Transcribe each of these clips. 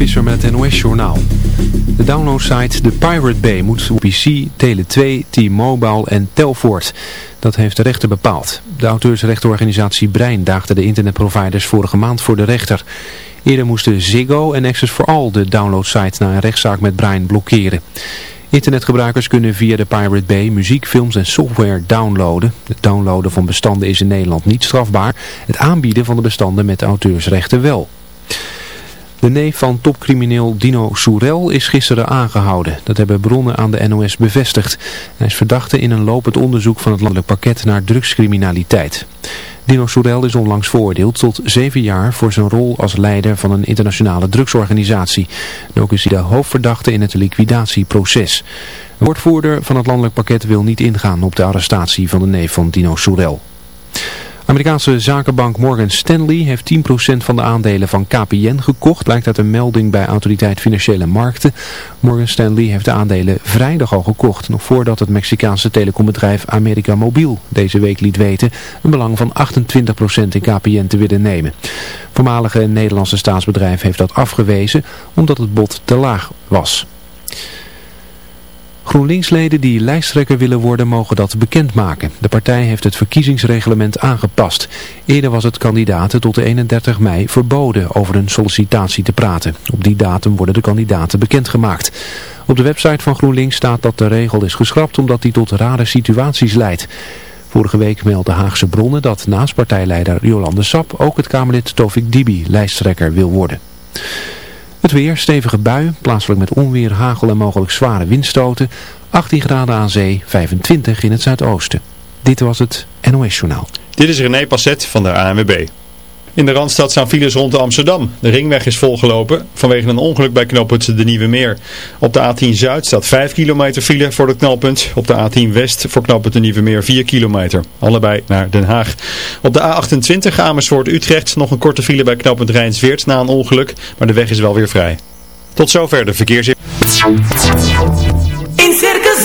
Visser met het NOS-journaal. De downloadsite The Pirate Bay moet PC, Tele2, T-Mobile en Telfort. Dat heeft de rechter bepaald. De auteursrechtenorganisatie Brein daagde de internetproviders vorige maand voor de rechter. Eerder moesten Ziggo en Access for All de downloadsite na een rechtszaak met Brein blokkeren. Internetgebruikers kunnen via de Pirate Bay muziek, films en software downloaden. Het downloaden van bestanden is in Nederland niet strafbaar. Het aanbieden van de bestanden met auteursrechten wel. De neef van topcrimineel Dino Soerel is gisteren aangehouden. Dat hebben bronnen aan de NOS bevestigd. Hij is verdachte in een lopend onderzoek van het landelijk pakket naar drugscriminaliteit. Dino Soerel is onlangs veroordeeld tot zeven jaar voor zijn rol als leider van een internationale drugsorganisatie. En ook is hij de hoofdverdachte in het liquidatieproces. De woordvoerder van het landelijk pakket wil niet ingaan op de arrestatie van de neef van Dino Soerel. Amerikaanse zakenbank Morgan Stanley heeft 10% van de aandelen van KPN gekocht, blijkt uit een melding bij Autoriteit Financiële Markten. Morgan Stanley heeft de aandelen vrijdag al gekocht, nog voordat het Mexicaanse telecombedrijf America Mobiel deze week liet weten een belang van 28% in KPN te willen nemen. Voormalige Nederlandse staatsbedrijf heeft dat afgewezen omdat het bod te laag was. GroenLinks-leden die lijsttrekker willen worden mogen dat bekendmaken. De partij heeft het verkiezingsreglement aangepast. Eerder was het kandidaten tot de 31 mei verboden over een sollicitatie te praten. Op die datum worden de kandidaten bekendgemaakt. Op de website van GroenLinks staat dat de regel is geschrapt omdat die tot rare situaties leidt. Vorige week meldde Haagse bronnen dat naast partijleider Jolande Sap ook het Kamerlid Tovik Dibi lijsttrekker wil worden. Het weer, stevige bui, plaatselijk met onweer, hagel en mogelijk zware windstoten. 18 graden aan zee, 25 in het zuidoosten. Dit was het NOS Journaal. Dit is René Passet van de ANWB. In de Randstad staan files rond Amsterdam. De ringweg is volgelopen vanwege een ongeluk bij knooppunt De Nieuwe Meer. Op de A10 Zuid staat 5 kilometer file voor het knalpunt. Op de A10 West voor knooppunt De Nieuwe Meer 4 kilometer. Allebei naar Den Haag. Op de A28 Amersfoort Utrecht nog een korte file bij knooppunt Rijnsweert na een ongeluk. Maar de weg is wel weer vrij. Tot zover de verkeers. In Circus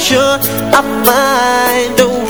sure I'll find a way.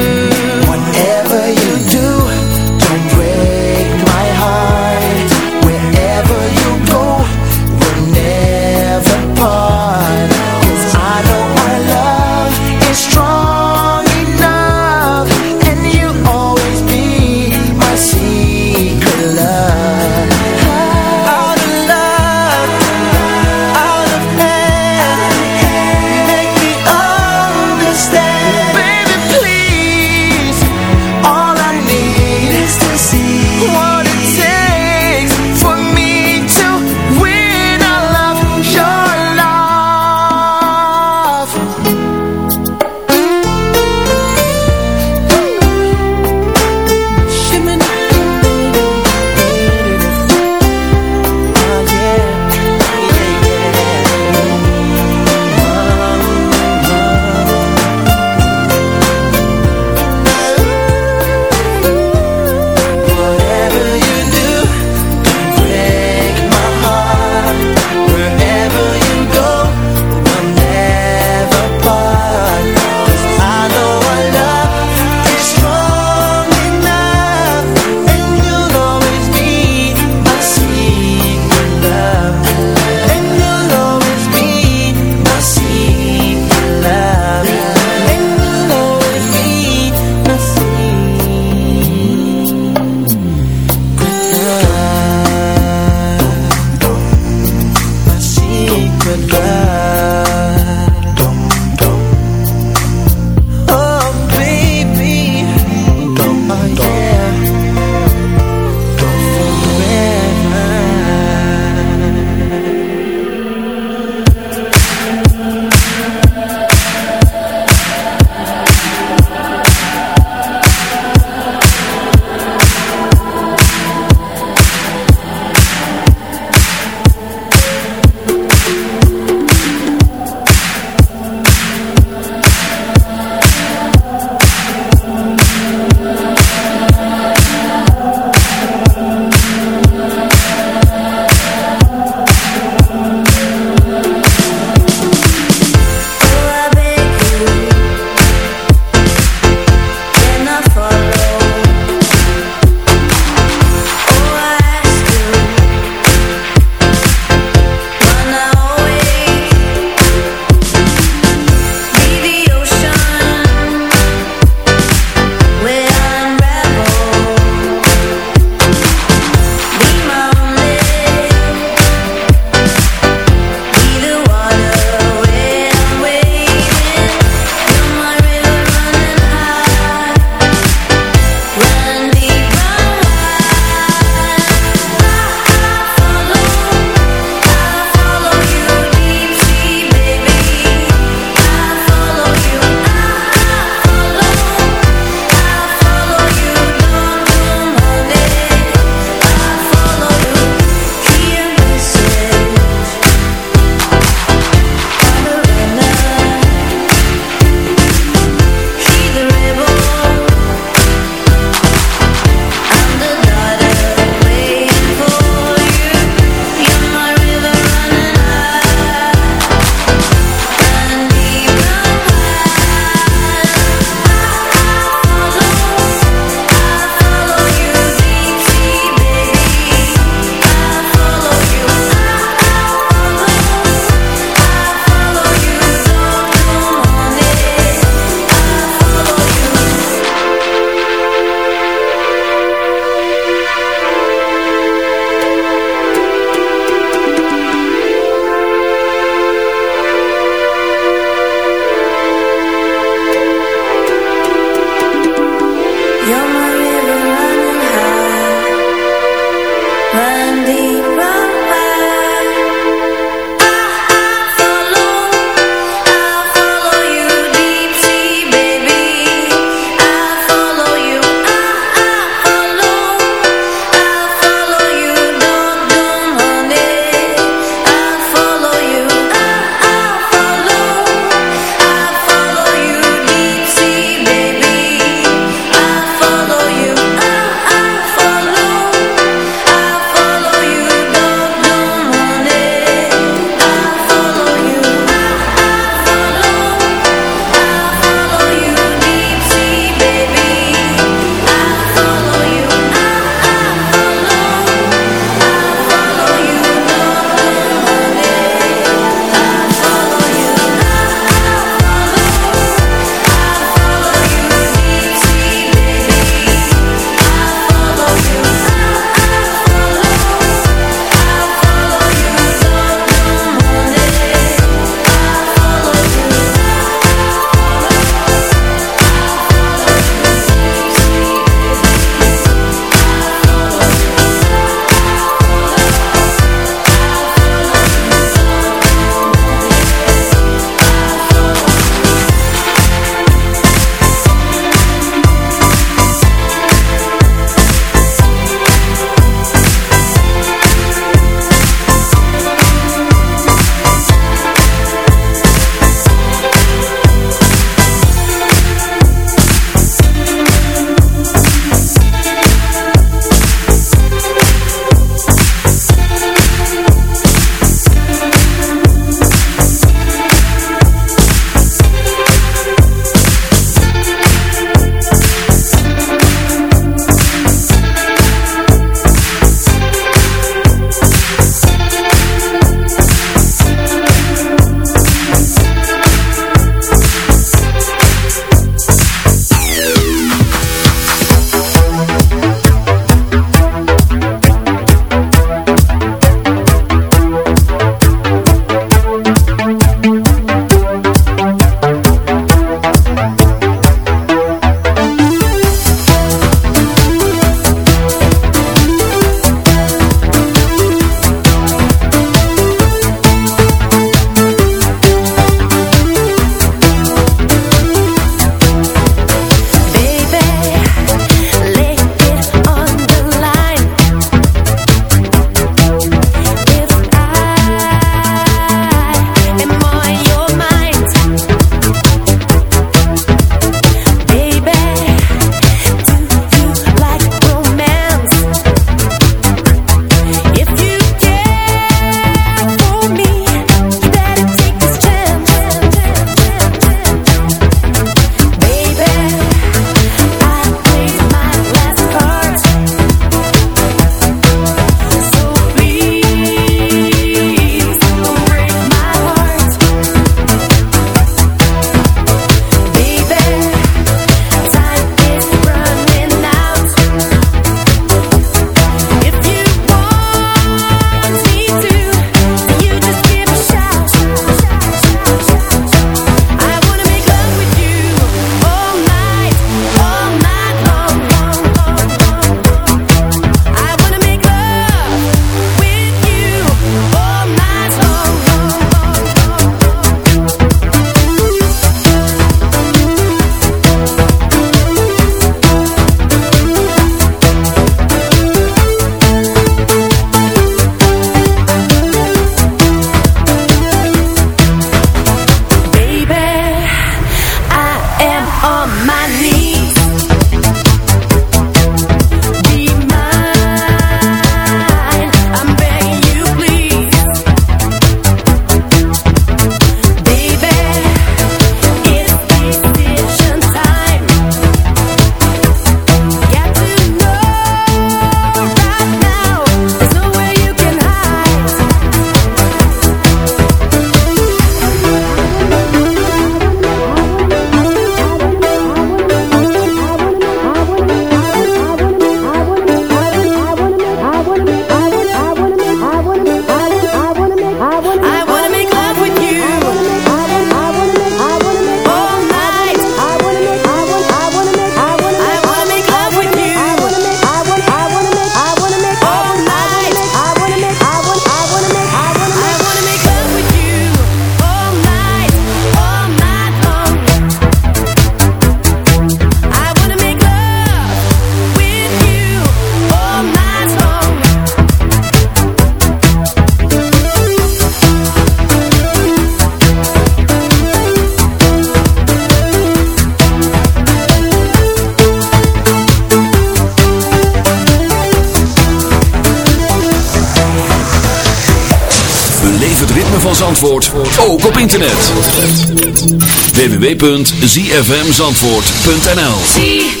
zfmzandvoort.nl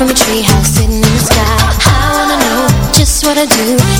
From a tree house sitting in the sky. I wanna know just what I do.